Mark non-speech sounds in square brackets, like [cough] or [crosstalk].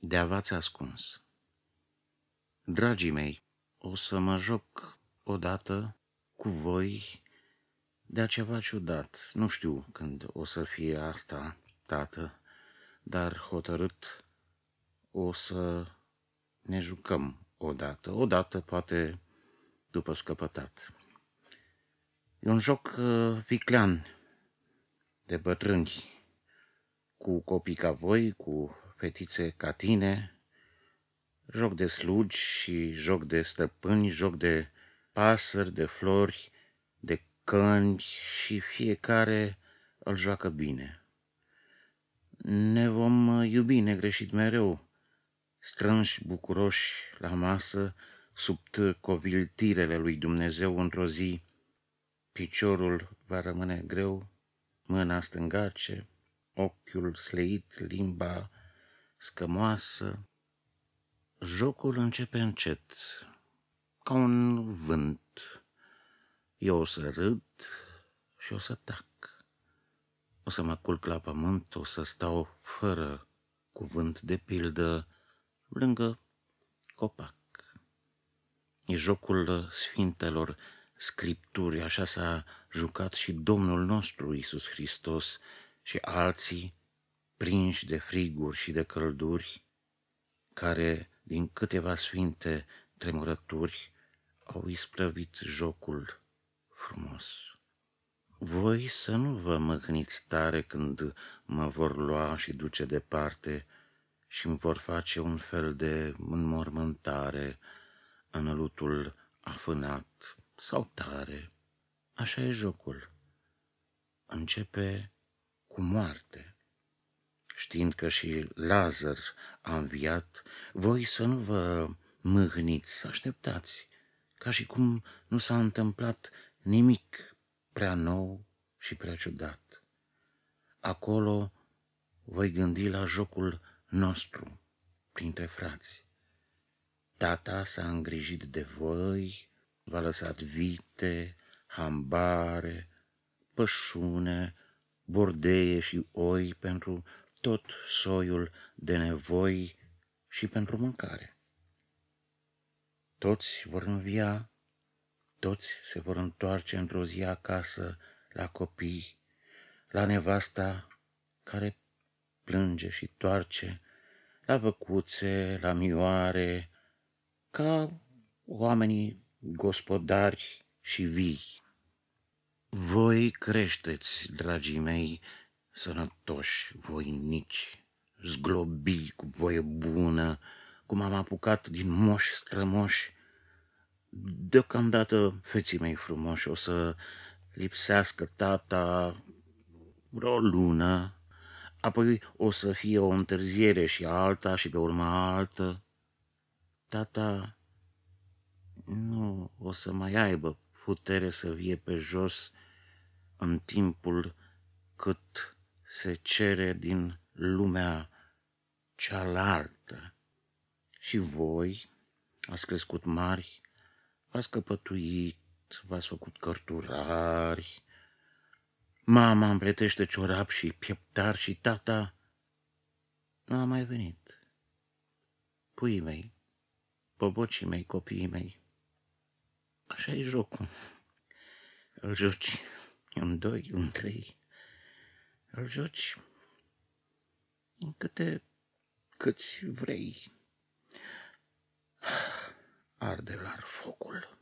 de avați ascuns. Dragii mei, o să mă joc odată cu voi de ceva ciudat. Nu știu când o să fie asta, tată, dar hotărât o să ne jucăm odată. Odată, poate, după scăpătat. E un joc uh, viclean de bătrâni, cu copii ca voi, cu fetițe ca tine, joc de slugi și joc de stăpâni, joc de pasări, de flori, de căni și fiecare îl joacă bine. Ne vom iubi negreșit mereu, strânși bucuroși la masă, sub coviltirele lui Dumnezeu într-o zi, piciorul va rămâne greu, mâna stângace, ochiul sleit, limba scămoasă. Jocul începe încet, ca un vânt. Eu o să râd și o să tac. O să mă culc la pământ, o să stau fără cuvânt de pildă lângă copac. E jocul sfintelor scripturi, așa s-a jucat și Domnul nostru Isus Hristos și alții prinși de friguri și de călduri, care din câteva sfinte tremurături au isprăvit jocul frumos. Voi să nu vă mâhniți tare când mă vor lua și duce departe și îmi vor face un fel de înmormântare în lutul afânat sau tare. Așa e jocul. Începe cu moarte. Știind că și Lazar a înviat, voi să nu vă mâhniți, să așteptați, ca și cum nu s-a întâmplat nimic prea nou și prea ciudat. Acolo voi gândi la jocul nostru printre frați. Tata s-a îngrijit de voi, v-a lăsat vite, hambare, pășune, bordeie și oi pentru tot soiul de nevoi și pentru mâncare. Toți vor învia, toți se vor întoarce într-o zi acasă la copii, la nevasta care plânge și toarce, la văcuțe, la mioare, ca oamenii gospodari și vii. Voi creșteți, dragii mei, sănătoși, voinici, zglobi cu voie bună, cum am apucat din moși strămoși. Deocamdată, feții mei frumoși, o să lipsească tata vreo lună, apoi o să fie o întârziere și alta și pe urma altă. Tata nu o să mai aibă putere să vie pe jos în timpul cât se cere din lumea cealaltă. Și voi ați crescut mari, v-ați căpătuit, v-ați făcut cărturari, mama împletește ciorap și pieptar și tata nu a mai venit. Puii mei, bobocii mei, copiii mei, așa e jocul. Îl joci în doi, în trei, îl joci în câte câți vrei. [sighs] Arde lar focul.